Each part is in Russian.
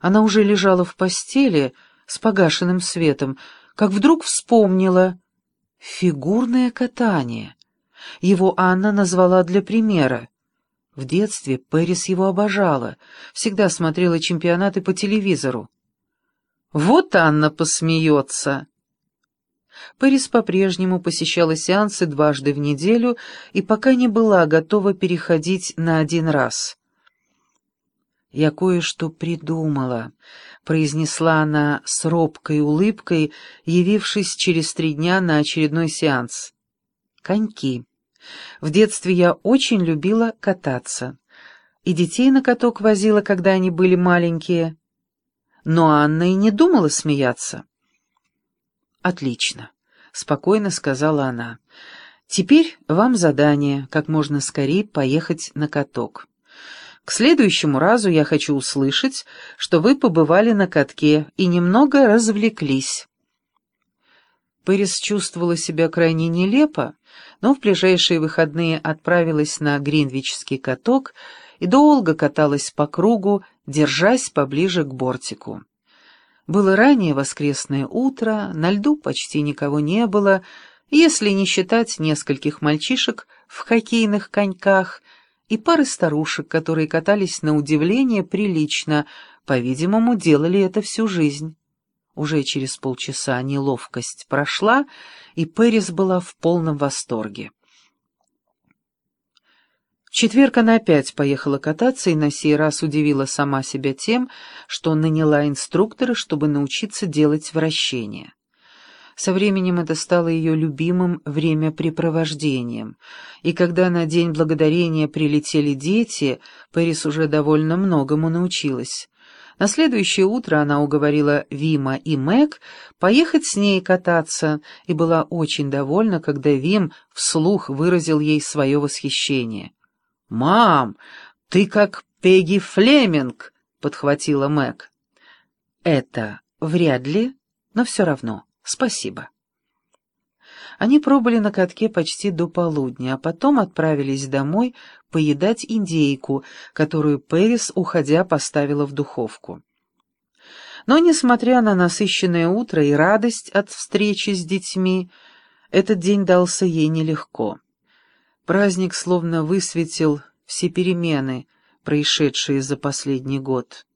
Она уже лежала в постели с погашенным светом, как вдруг вспомнила фигурное катание. Его Анна назвала для примера. В детстве Пэрис его обожала, всегда смотрела чемпионаты по телевизору. «Вот Анна посмеется!» Пэрис по-прежнему посещала сеансы дважды в неделю и пока не была готова переходить на один раз. «Я кое-что придумала», — произнесла она с робкой улыбкой, явившись через три дня на очередной сеанс. «Коньки. В детстве я очень любила кататься. И детей на каток возила, когда они были маленькие. Но Анна и не думала смеяться. «Отлично», — спокойно сказала она. «Теперь вам задание, как можно скорее поехать на каток». К следующему разу я хочу услышать, что вы побывали на катке и немного развлеклись. Пэрис чувствовала себя крайне нелепо, но в ближайшие выходные отправилась на Гринвичский каток и долго каталась по кругу, держась поближе к бортику. Было раннее воскресное утро, на льду почти никого не было, если не считать нескольких мальчишек в хоккейных коньках — и пары старушек, которые катались на удивление прилично, по-видимому, делали это всю жизнь. Уже через полчаса неловкость прошла, и Пэрис была в полном восторге. В четверг она опять поехала кататься и на сей раз удивила сама себя тем, что наняла инструктора, чтобы научиться делать вращения. Со временем это стало ее любимым времяпрепровождением, и когда на День Благодарения прилетели дети, Пэрис уже довольно многому научилась. На следующее утро она уговорила Вима и Мэг поехать с ней кататься, и была очень довольна, когда Вим вслух выразил ей свое восхищение. «Мам, ты как Пегги Флеминг!» — подхватила Мэг. «Это вряд ли, но все равно». Спасибо. Они пробыли на катке почти до полудня, а потом отправились домой поедать индейку, которую Пэрис, уходя, поставила в духовку. Но, несмотря на насыщенное утро и радость от встречи с детьми, этот день дался ей нелегко. Праздник словно высветил все перемены, происшедшие за последний год.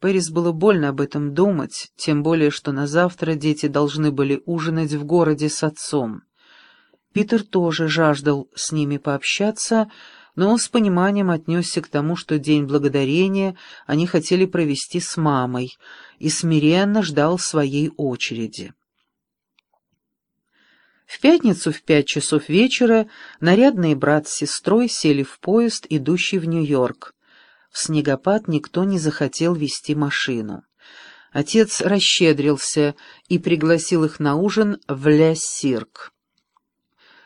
Пэрис было больно об этом думать, тем более, что на завтра дети должны были ужинать в городе с отцом. Питер тоже жаждал с ними пообщаться, но с пониманием отнесся к тому, что День Благодарения они хотели провести с мамой, и смиренно ждал своей очереди. В пятницу в пять часов вечера нарядный брат с сестрой сели в поезд, идущий в Нью-Йорк. В снегопад никто не захотел вести машину. Отец расщедрился и пригласил их на ужин в Ля-Сирк.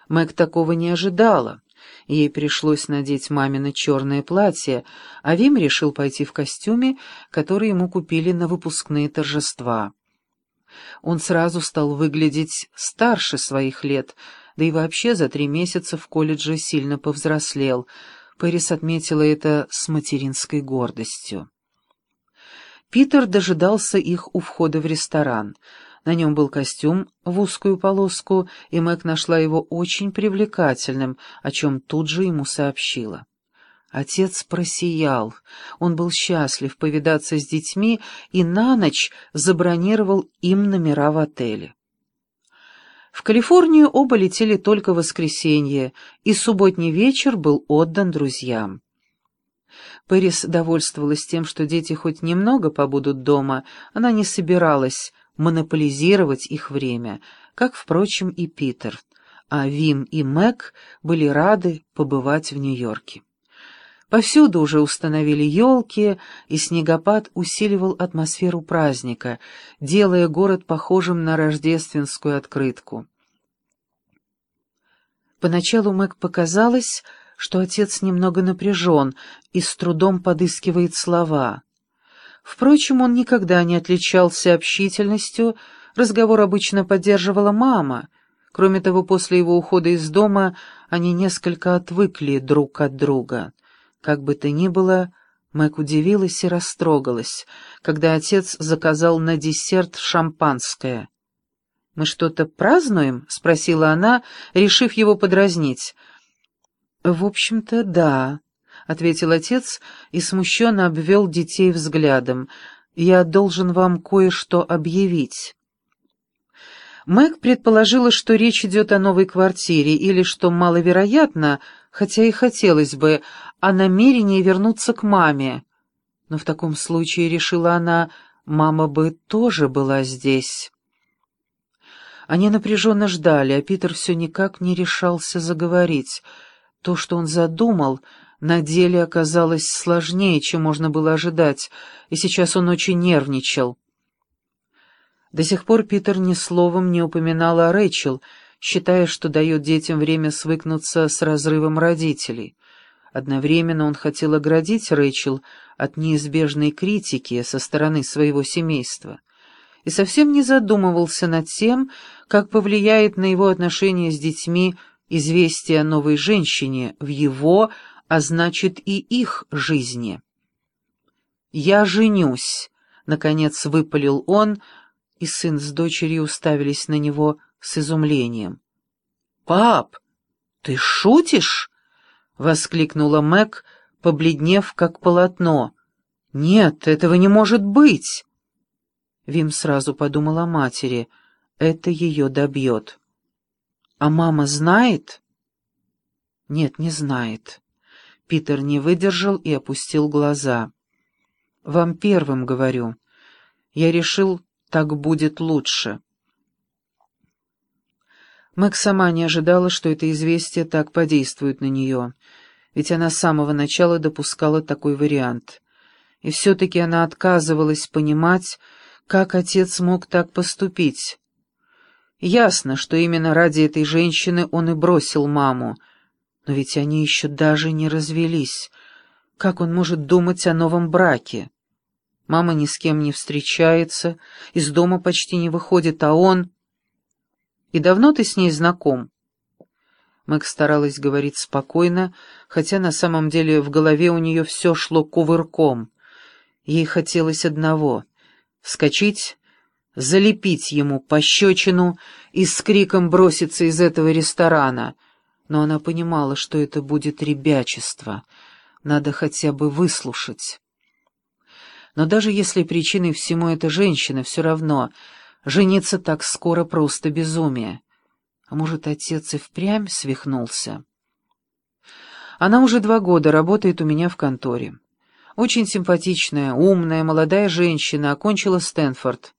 Мэг такого не ожидала. Ей пришлось надеть мамино черное платье, а Вим решил пойти в костюме, который ему купили на выпускные торжества. Он сразу стал выглядеть старше своих лет, да и вообще за три месяца в колледже сильно повзрослел — Пэрис отметила это с материнской гордостью. Питер дожидался их у входа в ресторан. На нем был костюм в узкую полоску, и Мэг нашла его очень привлекательным, о чем тут же ему сообщила. Отец просиял. Он был счастлив повидаться с детьми и на ночь забронировал им номера в отеле. В Калифорнию оба летели только в воскресенье, и субботний вечер был отдан друзьям. Пэрис довольствовалась тем, что дети хоть немного побудут дома, она не собиралась монополизировать их время, как, впрочем, и Питер, а Вим и Мэг были рады побывать в Нью-Йорке. Повсюду уже установили елки, и снегопад усиливал атмосферу праздника, делая город похожим на рождественскую открытку. Поначалу Мэг показалось, что отец немного напряжен и с трудом подыскивает слова. Впрочем, он никогда не отличался общительностью, разговор обычно поддерживала мама. Кроме того, после его ухода из дома они несколько отвыкли друг от друга. Как бы то ни было, Мэг удивилась и растрогалась, когда отец заказал на десерт шампанское. «Мы что-то празднуем?» — спросила она, решив его подразнить. «В общем-то, да», — ответил отец и смущенно обвел детей взглядом. «Я должен вам кое-что объявить». Мэг предположила, что речь идет о новой квартире, или, что маловероятно, хотя и хотелось бы, о намерении вернуться к маме. Но в таком случае, решила она, мама бы тоже была здесь. Они напряженно ждали, а Питер все никак не решался заговорить. То, что он задумал, на деле оказалось сложнее, чем можно было ожидать, и сейчас он очень нервничал. До сих пор Питер ни словом не упоминал о Рэйчел, считая, что дает детям время свыкнуться с разрывом родителей. Одновременно он хотел оградить Рэйчел от неизбежной критики со стороны своего семейства и совсем не задумывался над тем, как повлияет на его отношения с детьми известие о новой женщине в его, а значит и их жизни. «Я женюсь», — наконец выпалил он, — и сын с дочерью уставились на него с изумлением. «Пап, ты шутишь?» — воскликнула Мэг, побледнев как полотно. «Нет, этого не может быть!» Вим сразу подумал о матери. Это ее добьет. «А мама знает?» «Нет, не знает». Питер не выдержал и опустил глаза. «Вам первым говорю. Я решил, так будет лучше. Мэг сама не ожидала, что это известие так подействует на нее, ведь она с самого начала допускала такой вариант. И все-таки она отказывалась понимать, как отец мог так поступить. Ясно, что именно ради этой женщины он и бросил маму, но ведь они еще даже не развелись. Как он может думать о новом браке? Мама ни с кем не встречается, из дома почти не выходит, а он... «И давно ты с ней знаком?» Мэг старалась говорить спокойно, хотя на самом деле в голове у нее все шло кувырком. Ей хотелось одного — вскочить, залепить ему пощечину и с криком броситься из этого ресторана. Но она понимала, что это будет ребячество. Надо хотя бы выслушать. Но даже если причиной всему эта женщина, все равно жениться так скоро просто безумие. А может, отец и впрямь свихнулся? Она уже два года работает у меня в конторе. Очень симпатичная, умная, молодая женщина, окончила Стэнфорд.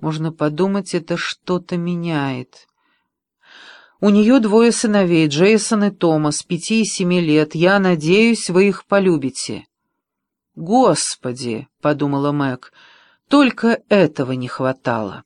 Можно подумать, это что-то меняет. У нее двое сыновей, Джейсон и Томас, пяти и семи лет. Я надеюсь, вы их полюбите. «Господи!» — подумала Мэг, — «только этого не хватало».